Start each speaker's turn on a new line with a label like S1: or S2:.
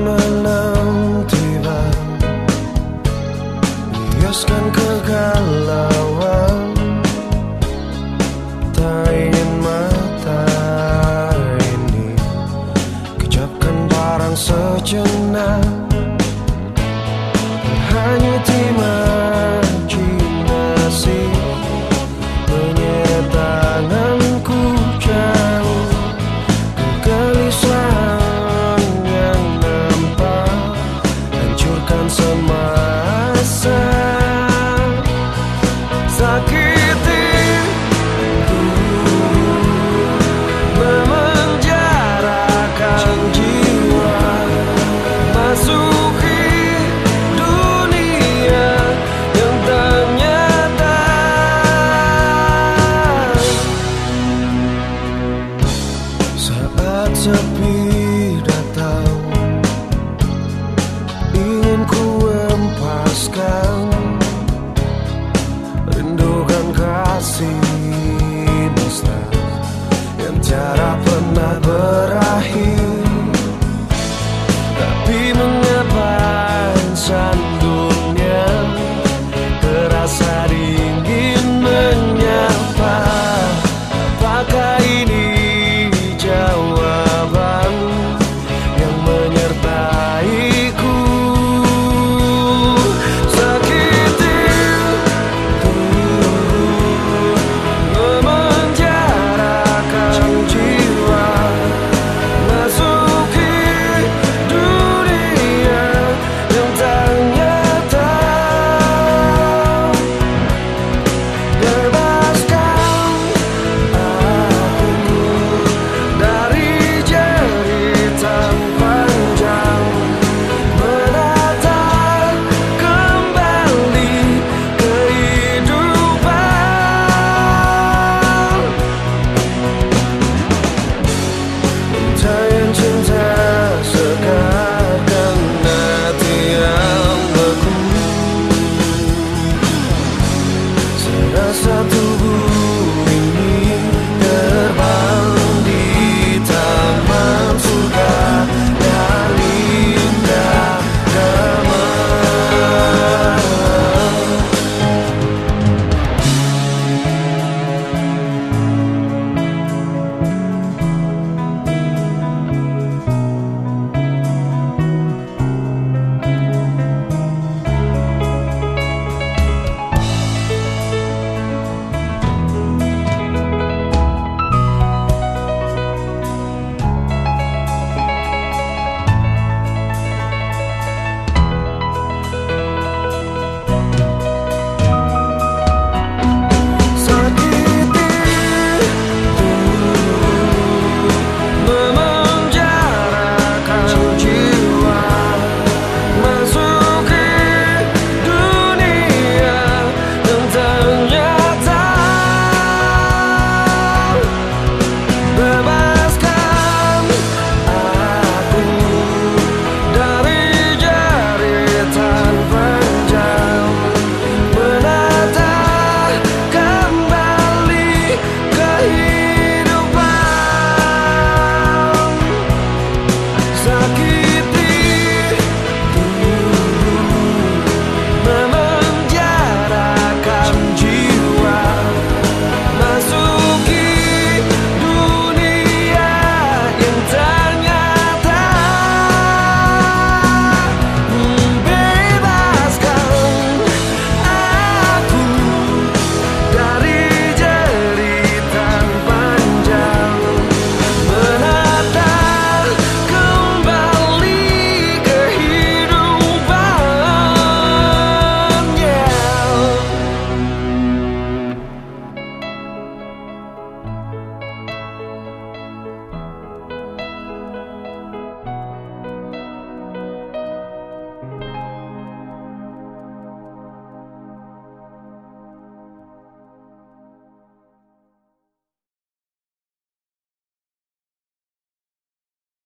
S1: menang tiba. Biaskan kegalauan. Tak ingin mata ini. Kejapkan barang sejenak. Hanya imajinasi